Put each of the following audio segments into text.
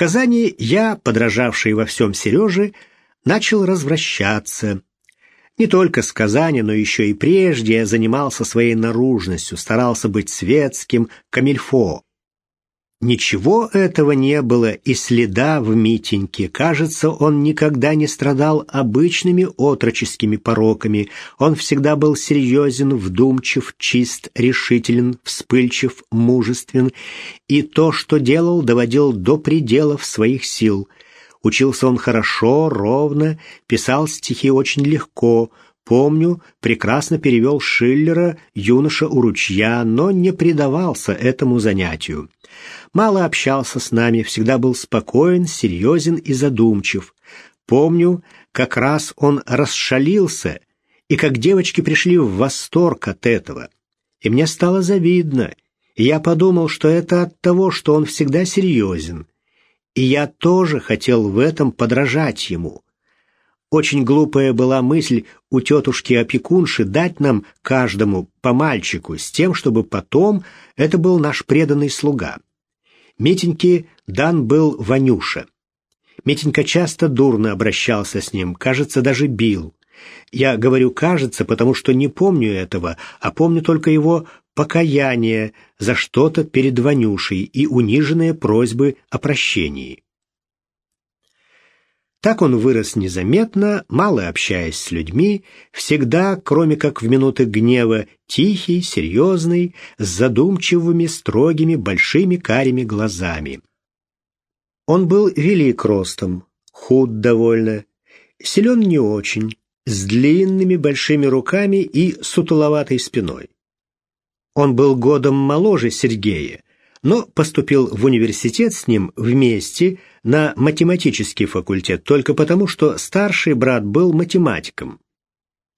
Казани я, подражавший во всем Сереже, начал развращаться. Не только с Казани, но еще и прежде я занимался своей наружностью, старался быть светским, камильфо. Ничего этого не было и следа в Митеньке. Кажется, он никогда не страдал обычными отроческими пороками. Он всегда был серьезен, вдумчив, чист, решителен, вспыльчив, мужествен. И то, что делал, доводил до пределов своих сил. Учился он хорошо, ровно, писал стихи очень легко — Помню, прекрасно перевел Шиллера «Юноша у ручья», но не предавался этому занятию мало общался с нами, всегда был спокоен, серьезен и задумчив. Помню, как раз он расшалился, и как девочки пришли в восторг от этого. И мне стало завидно, и я подумал, что это от того, что он всегда серьезен. И я тоже хотел в этом подражать ему. Очень глупая была мысль у тетушки-опекунши дать нам каждому по мальчику с тем, чтобы потом это был наш преданный слуга. Митеньке дан был Ванюша. Митенька часто дурно обращался с ним, кажется, даже бил. Я говорю «кажется», потому что не помню этого, а помню только его покаяние за что-то перед Ванюшей и униженные просьбы о прощении. Так он вырос незаметно, мало общаясь с людьми, всегда, кроме как в минуты гнева, тихий, серьезный, с задумчивыми, строгими, большими карими глазами. Он был велик ростом, худ довольно, силен не очень, с длинными большими руками и сутуловатой спиной. Он был годом моложе Сергея, но поступил в университет с ним вместе на математический факультет только потому, что старший брат был математиком.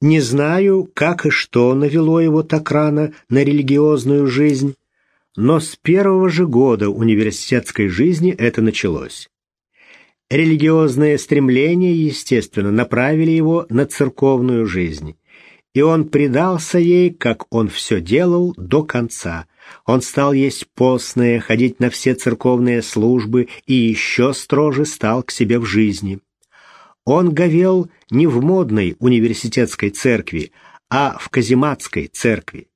Не знаю, как и что навело его так рано на религиозную жизнь, но с первого же года университетской жизни это началось. Религиозные стремления, естественно, направили его на церковную жизнь, и он предался ей, как он все делал, до конца, он стал есть постное, ходить на все церковные службы и еще строже стал к себе в жизни. Он говел не в модной университетской церкви, а в казематской церкви.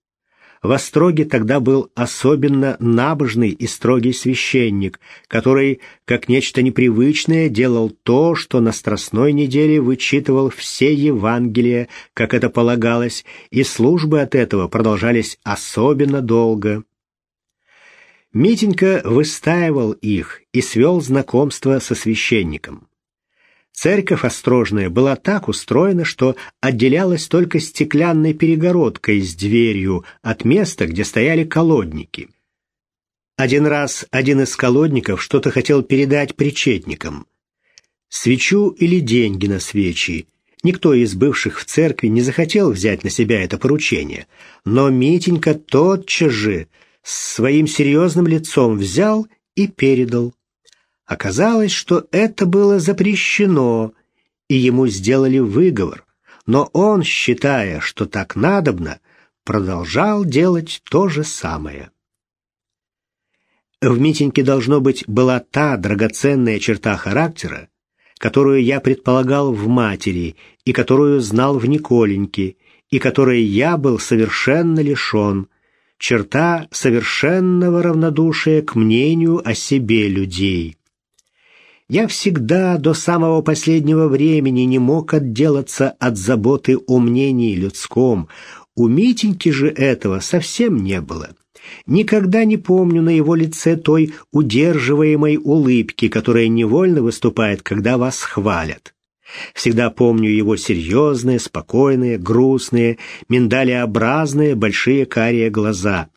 В Остроге тогда был особенно набожный и строгий священник, который, как нечто непривычное, делал то, что на Страстной неделе вычитывал все Евангелия, как это полагалось, и службы от этого продолжались особенно долго. Митенька выстаивал их и свел знакомство со священником. Церковь острожная была так устроена, что отделялась только стеклянной перегородкой с дверью от места, где стояли колодники. Один раз один из колодников что-то хотел передать причетникам. Свечу или деньги на свечи. Никто из бывших в церкви не захотел взять на себя это поручение, но Митенька тотчас же своим серьезным лицом взял и передал. Оказалось, что это было запрещено, и ему сделали выговор, но он, считая, что так надобно, продолжал делать то же самое. В Митеньке, должно быть, была та драгоценная черта характера, которую я предполагал в матери и которую знал в Николеньке, и которой я был совершенно лишен, черта совершенного равнодушия к мнению о себе людей. Я всегда до самого последнего времени не мог отделаться от заботы о мнении людском. У Митеньки же этого совсем не было. Никогда не помню на его лице той удерживаемой улыбки, которая невольно выступает, когда вас хвалят. Всегда помню его серьезные, спокойные, грустные, миндалеобразные, большие карие глаза.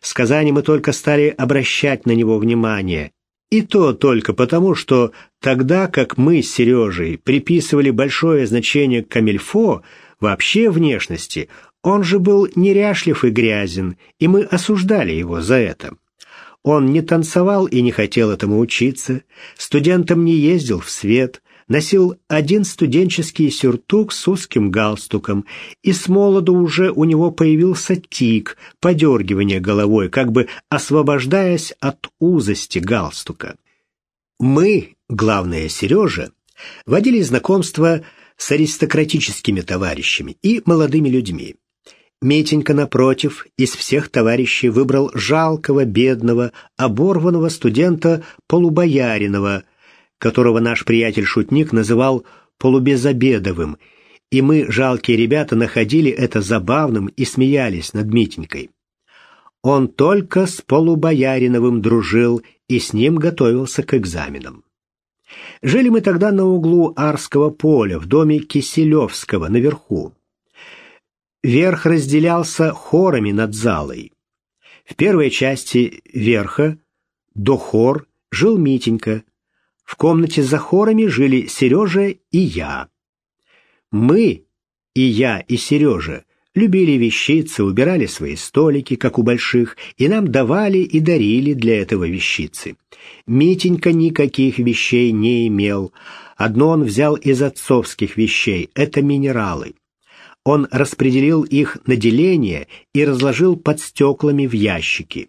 С Казани мы только стали обращать на него внимание. И то только потому, что тогда, как мы с Сережей приписывали большое значение камельфо, вообще внешности, он же был неряшлив и грязен, и мы осуждали его за это. Он не танцевал и не хотел этому учиться, студентом не ездил в свет, носил один студенческий сюртук с узким галстуком, и с молоду уже у него появился тик, подергивание головой, как бы освобождаясь от узости галстука. Мы, главное Сережа, водили знакомство с аристократическими товарищами и молодыми людьми. Митенька, напротив, из всех товарищей выбрал жалкого, бедного, оборванного студента Полубояринова, которого наш приятель-шутник называл «полубезобедовым», и мы, жалкие ребята, находили это забавным и смеялись над Митенькой. Он только с Полубояриновым дружил и с ним готовился к экзаменам. Жили мы тогда на углу Арского поля, в доме Киселевского, наверху. Верх разделялся хорами над залой. В первой части верха до хор жил Митенька. В комнате за хорами жили Сережа и я. Мы, и я, и Сережа, любили вещицы, убирали свои столики, как у больших, и нам давали и дарили для этого вещицы. Митенька никаких вещей не имел. Одно он взял из отцовских вещей — это минералы он распределил их на деление и разложил под стеклами в ящики.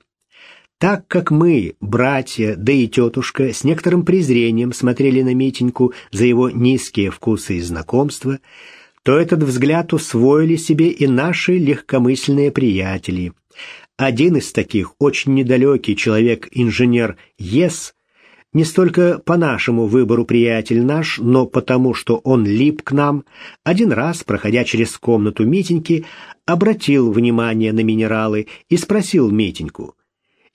Так как мы, братья, да и тетушка, с некоторым презрением смотрели на Митеньку за его низкие вкусы и знакомства, то этот взгляд усвоили себе и наши легкомысленные приятели. Один из таких, очень недалекий человек-инженер Ес, не столько по нашему выбору приятель наш, но потому, что он лип к нам, один раз, проходя через комнату Митеньки, обратил внимание на минералы и спросил Митеньку.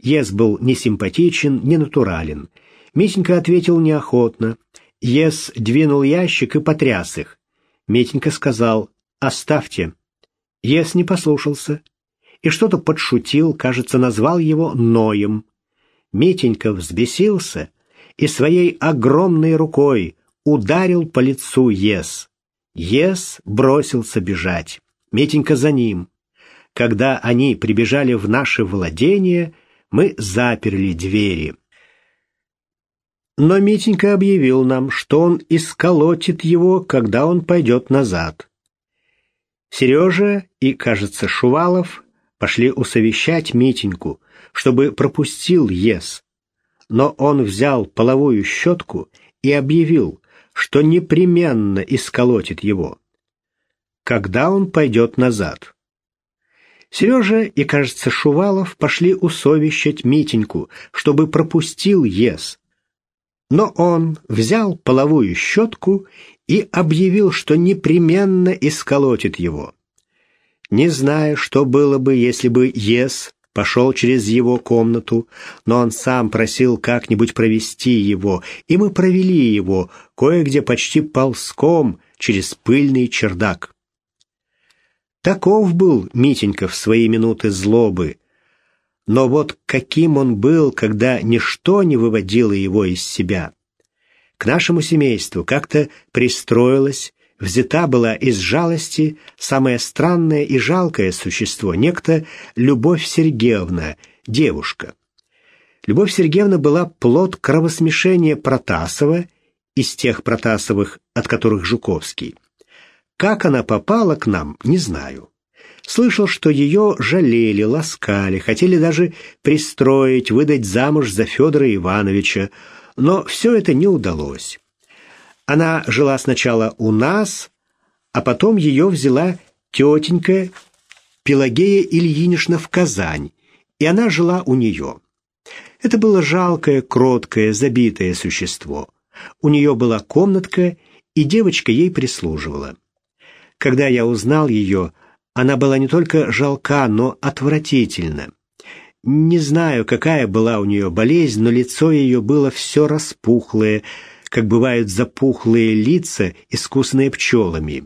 Ес был не симпатичен, не натурален. Митенька ответил неохотно. Ес двинул ящик и потряс их. Митенька сказал «Оставьте». Ес не послушался и что-то подшутил, кажется, назвал его Ноем. Митенька взбесился и своей огромной рукой ударил по лицу Ес. Ес бросился бежать. Митенька за ним. Когда они прибежали в наше владение, мы заперли двери. Но Митенька объявил нам, что он исколотит его, когда он пойдет назад. Сережа и, кажется, Шувалов пошли усовещать Митеньку, чтобы пропустил Ес, но он взял половую щетку и объявил, что непременно исколотит его. Когда он пойдет назад? Сережа и, кажется, Шувалов пошли усовещать Митеньку, чтобы пропустил ес. Но он взял половую щетку и объявил, что непременно исколотит его. Не зная, что было бы, если бы ес пошел через его комнату, но он сам просил как-нибудь провести его, и мы провели его, кое-где почти ползком, через пыльный чердак. Таков был Митенька в свои минуты злобы. Но вот каким он был, когда ничто не выводило его из себя. К нашему семейству как-то пристроилась взята была из жалости самое странное и жалкое существо, некто Любовь Сергеевна, девушка. Любовь Сергеевна была плод кровосмешения Протасова из тех Протасовых, от которых Жуковский. Как она попала к нам, не знаю. Слышал, что ее жалели, ласкали, хотели даже пристроить, выдать замуж за Федора Ивановича, но все это не удалось. Она жила сначала у нас, а потом ее взяла тетенька Пелагея Ильинична в Казань, и она жила у нее. Это было жалкое, кроткое, забитое существо. У нее была комнатка, и девочка ей прислуживала. Когда я узнал ее, она была не только жалка, но отвратительна. Не знаю, какая была у нее болезнь, но лицо ее было все распухлое, как бывают запухлые лица, искусные пчелами.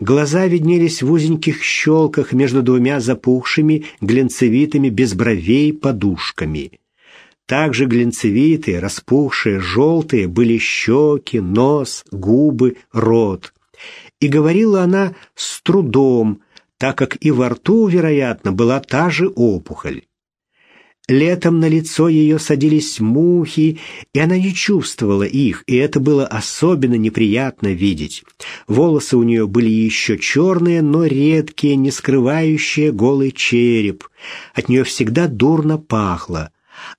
Глаза виднелись в узеньких щелках между двумя запухшими, глинцевитыми, без бровей подушками. Также глинцевитые, распухшие, желтые были щеки, нос, губы, рот. И говорила она с трудом, так как и во рту, вероятно, была та же опухоль. Летом на лицо ее садились мухи, и она не чувствовала их, и это было особенно неприятно видеть. Волосы у нее были еще черные, но редкие, не скрывающие голый череп. От нее всегда дурно пахло.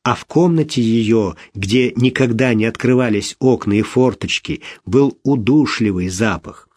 а в комнате ее, где никогда не открывались окна и форточки, был удушливый запах.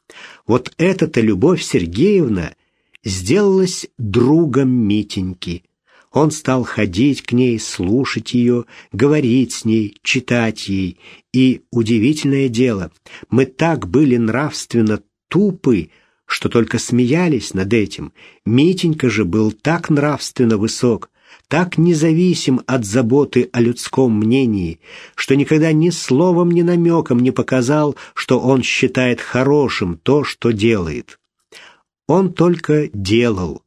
Вот эта-то Любовь Сергеевна сделалась другом Митеньки. Он стал ходить к ней, слушать ее, говорить с ней, читать ей. И удивительное дело, мы так были нравственно тупы, что только смеялись над этим. Митенька же был так нравственно высок, так независим от заботы о людском мнении, что никогда ни словом, ни намеком не показал, что он считает хорошим то, что делает. Он только делал,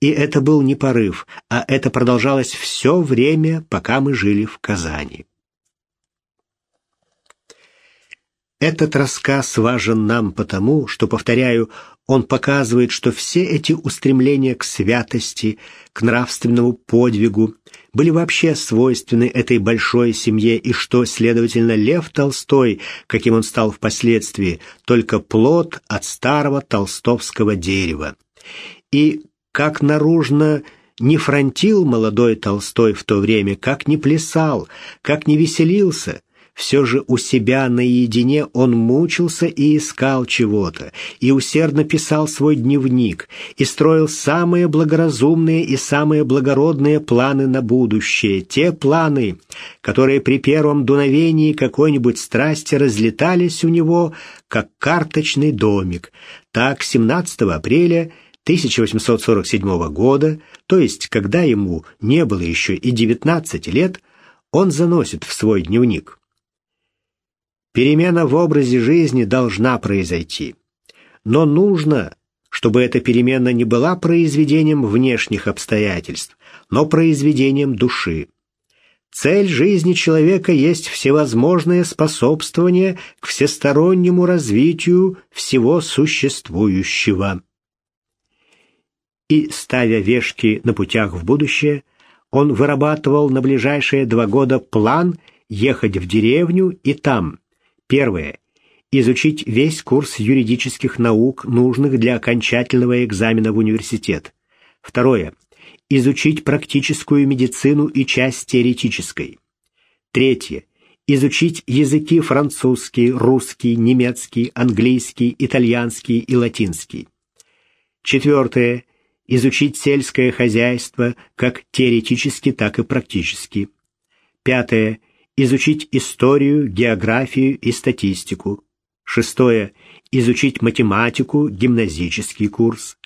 и это был не порыв, а это продолжалось все время, пока мы жили в Казани. Этот рассказ важен нам потому, что, повторяю, он показывает, что все эти устремления к святости, к нравственному подвигу были вообще свойственны этой большой семье и что, следовательно, Лев Толстой, каким он стал впоследствии, только плод от старого толстовского дерева. И как наружно не фронтил молодой Толстой в то время, как не плясал, как не веселился, все же у себя наедине он мучился и искал чего-то, и усердно писал свой дневник, и строил самые благоразумные и самые благородные планы на будущее, те планы, которые при первом дуновении какой-нибудь страсти разлетались у него, как карточный домик. Так, 17 апреля 1847 года, то есть когда ему не было еще и 19 лет, он заносит в свой дневник. Перемена в образе жизни должна произойти. Но нужно, чтобы эта перемена не была произведением внешних обстоятельств, но произведением души. Цель жизни человека есть всевозможное способствование к всестороннему развитию всего существующего и, ставя вешки на путях в будущее, он вырабатывал на ближайшие два года план ехать в деревню и там. Первое. Изучить весь курс юридических наук, нужных для окончательного экзамена в университет. Второе. Изучить практическую медицину и часть теоретической. Третье. Изучить языки французский, русский, немецкий, английский, итальянский и латинский. Четвертое изучить сельское хозяйство как теоретически, так и практически. Пятое. Изучить историю, географию и статистику. Шестое. Изучить математику, гимназический курс.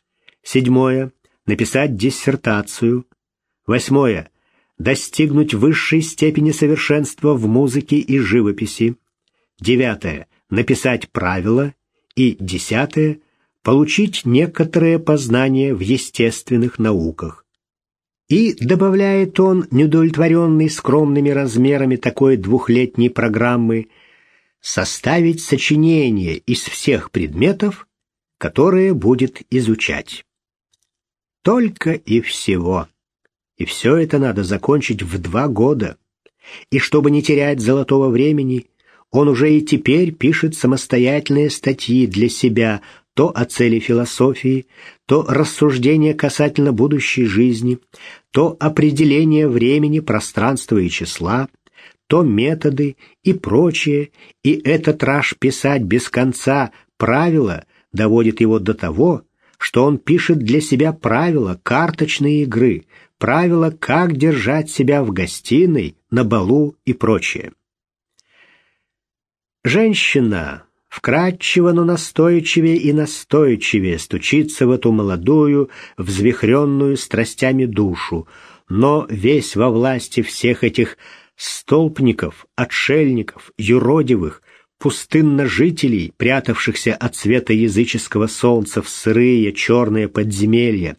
Седьмое. Написать диссертацию. Восьмое. Достигнуть высшей степени совершенства в музыке и живописи. Девятое. Написать правила. И десятое получить некоторые познания в естественных науках. И, добавляет он, неудовлетворенный скромными размерами такой двухлетней программы, составить сочинение из всех предметов, которые будет изучать. Только и всего. И все это надо закончить в два года. И чтобы не терять золотого времени, он уже и теперь пишет самостоятельные статьи для себя то о цели философии, то рассуждение касательно будущей жизни, то определение времени, пространства и числа, то методы и прочее, и этот раж писать без конца правила доводит его до того, что он пишет для себя правила карточной игры, правила, как держать себя в гостиной, на балу и прочее. Женщина, вкрадчиво, но настойчивее и настойчивее стучится в эту молодую, взвихренную страстями душу, но весь во власти всех этих столпников, отшельников, юродивых, пустынножителей, прятавшихся от света языческого солнца в сырые черные подземелья,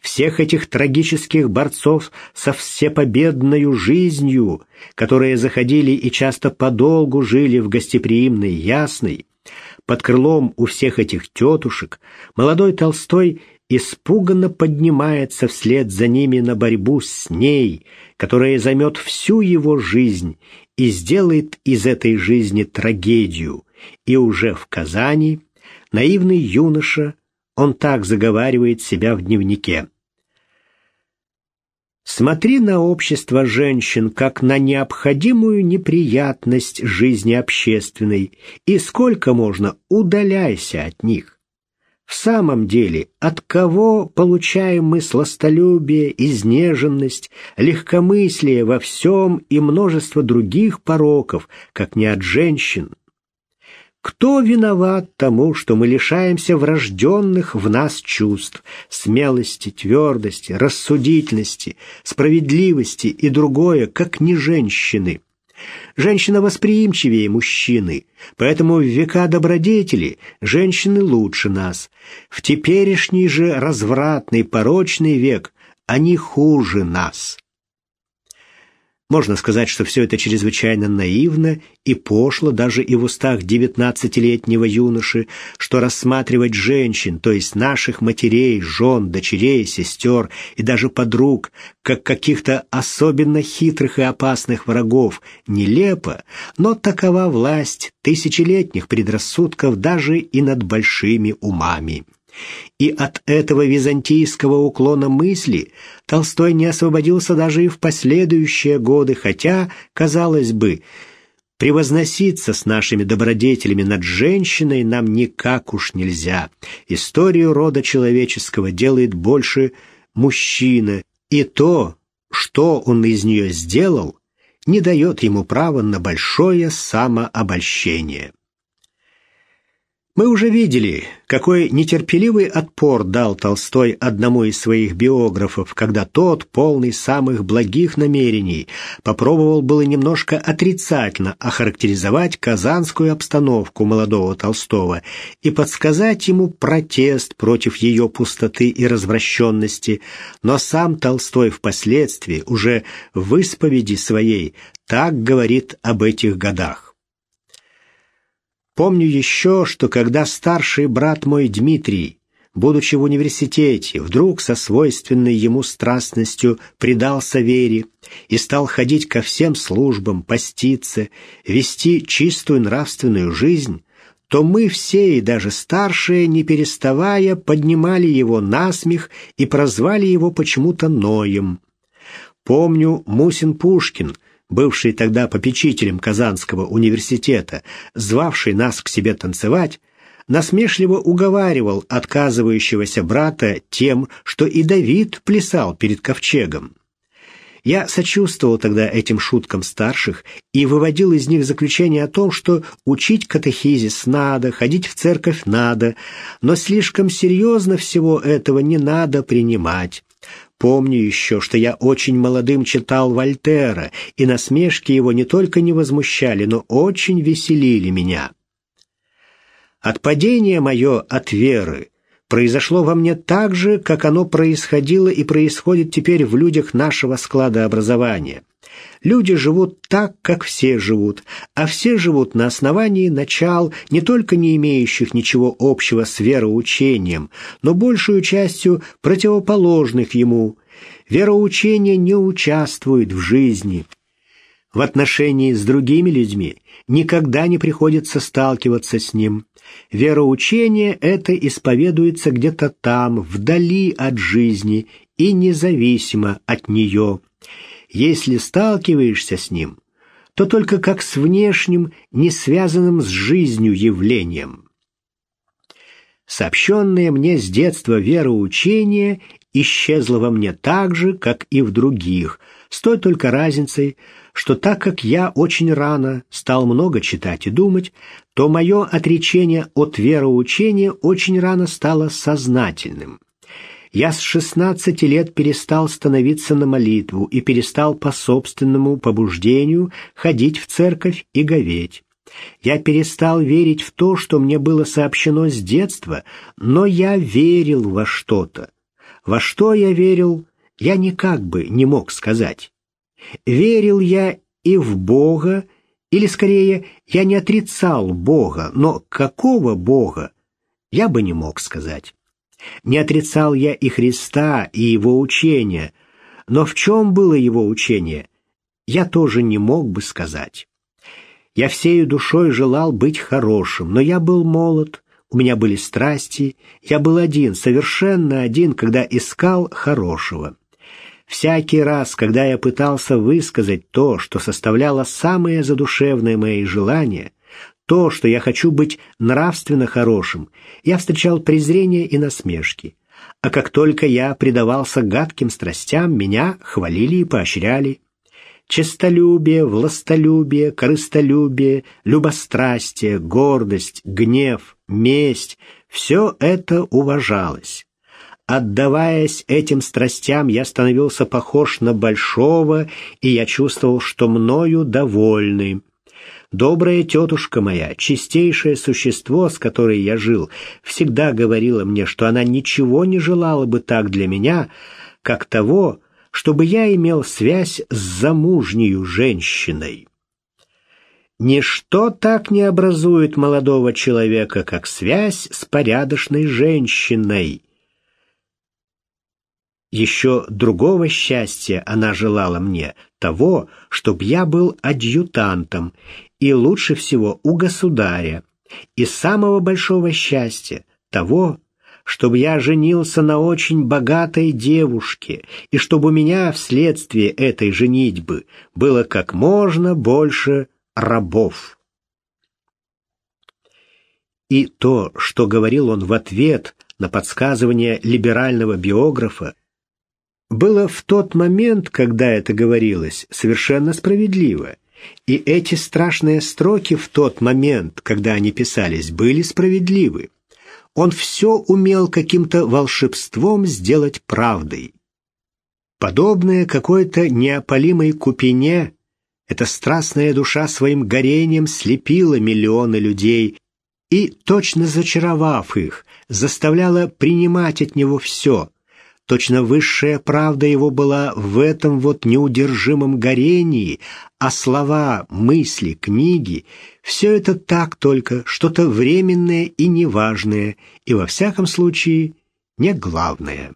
всех этих трагических борцов со всепобедною жизнью, которые заходили и часто подолгу жили в гостеприимной Ясной, под крылом у всех этих тетушек молодой Толстой испуганно поднимается вслед за ними на борьбу с ней, которая займет всю его жизнь и сделает из этой жизни трагедию. И уже в Казани наивный юноша, он так заговаривает себя в дневнике. Смотри на общество женщин как на необходимую неприятность жизни общественной, и сколько можно удаляйся от них. В самом деле, от кого получаем мы сластолюбие, изнеженность, легкомыслие во всем и множество других пороков, как не от женщин? Кто виноват тому, что мы лишаемся врожденных в нас чувств, смелости, твердости, рассудительности, справедливости и другое, как не женщины? Женщина восприимчивее мужчины, поэтому в века добродетели женщины лучше нас. В теперешний же развратный, порочный век они хуже нас. Можно сказать, что все это чрезвычайно наивно и пошло даже и в устах девятнадцатилетнего юноши, что рассматривать женщин, то есть наших матерей, жен, дочерей, сестер и даже подруг, как каких-то особенно хитрых и опасных врагов, нелепо, но такова власть тысячелетних предрассудков даже и над большими умами. И от этого византийского уклона мысли Толстой не освободился даже и в последующие годы, хотя, казалось бы, превозноситься с нашими добродетелями над женщиной нам никак уж нельзя. Историю рода человеческого делает больше мужчина, и то, что он из нее сделал, не дает ему права на большое самообольщение. Мы уже видели, какой нетерпеливый отпор дал Толстой одному из своих биографов, когда тот, полный самых благих намерений, попробовал было немножко отрицательно охарактеризовать казанскую обстановку молодого Толстого и подсказать ему протест против ее пустоты и развращенности, но сам Толстой впоследствии, уже в исповеди своей, так говорит об этих годах. Помню еще, что когда старший брат мой Дмитрий, будучи в университете, вдруг со свойственной ему страстностью предался вере и стал ходить ко всем службам, поститься, вести чистую нравственную жизнь, то мы все, и даже старшие, не переставая, поднимали его на смех и прозвали его почему-то Ноем. Помню, Мусин Пушкин — бывший тогда попечителем Казанского университета, звавший нас к себе танцевать, насмешливо уговаривал отказывающегося брата тем, что и Давид плясал перед ковчегом. Я сочувствовал тогда этим шуткам старших и выводил из них заключение о том, что учить катехизис надо, ходить в церковь надо, но слишком серьезно всего этого не надо принимать. Помню еще, что я очень молодым читал Вольтера, и насмешки его не только не возмущали, но очень веселили меня. Отпадение мое от веры произошло во мне так же, как оно происходило и происходит теперь в людях нашего склада образования. Люди живут так, как все живут, а все живут на основании начал, не только не имеющих ничего общего с вероучением, но большую частью противоположных ему. Вероучение не участвует в жизни. В отношении с другими людьми никогда не приходится сталкиваться с ним. Вероучение это исповедуется где-то там, вдали от жизни и независимо от нее. Если сталкиваешься с ним, то только как с внешним, не связанным с жизнью явлением. Сообщенное мне с детства вероучение исчезло во мне так же, как и в других, с той только разницей, что так как я очень рано стал много читать и думать, то мое отречение от вероучения очень рано стало сознательным. Я с 16 лет перестал становиться на молитву и перестал по собственному побуждению ходить в церковь и говеть. Я перестал верить в то, что мне было сообщено с детства, но я верил во что-то. Во что я верил, я никак бы не мог сказать. Верил я и в Бога, или скорее, я не отрицал Бога, но какого Бога, я бы не мог сказать. Не отрицал я и Христа, и Его учения, но в чем было Его учение, я тоже не мог бы сказать. Я всею душой желал быть хорошим, но я был молод, у меня были страсти, я был один, совершенно один, когда искал хорошего. Всякий раз, когда я пытался высказать то, что составляло самые задушевные мои желания, то, что я хочу быть нравственно хорошим, я встречал презрение и насмешки. А как только я предавался гадким страстям, меня хвалили и поощряли. Честолюбие, властолюбие, корыстолюбие, любострастие, гордость, гнев, месть — все это уважалось. Отдаваясь этим страстям, я становился похож на большого, и я чувствовал, что мною довольны. Добрая тетушка моя, чистейшее существо, с которой я жил, всегда говорила мне, что она ничего не желала бы так для меня, как того, чтобы я имел связь с замужнею женщиной. Ничто так не образует молодого человека, как связь с порядочной женщиной. Еще другого счастья она желала мне, того, чтобы я был адъютантом, и лучше всего у государя, и самого большого счастья, того, чтобы я женился на очень богатой девушке, и чтобы у меня вследствие этой женитьбы было как можно больше рабов. И то, что говорил он в ответ на подсказывание либерального биографа, было в тот момент, когда это говорилось, совершенно справедливо. И эти страшные строки в тот момент, когда они писались, были справедливы. Он все умел каким-то волшебством сделать правдой. Подобное какой-то неопалимой купине, эта страстная душа своим горением слепила миллионы людей и, точно зачаровав их, заставляла принимать от него все — Точно высшая правда его была в этом вот неудержимом горении, а слова, мысли, книги — все это так только, что-то временное и неважное, и во всяком случае не главное.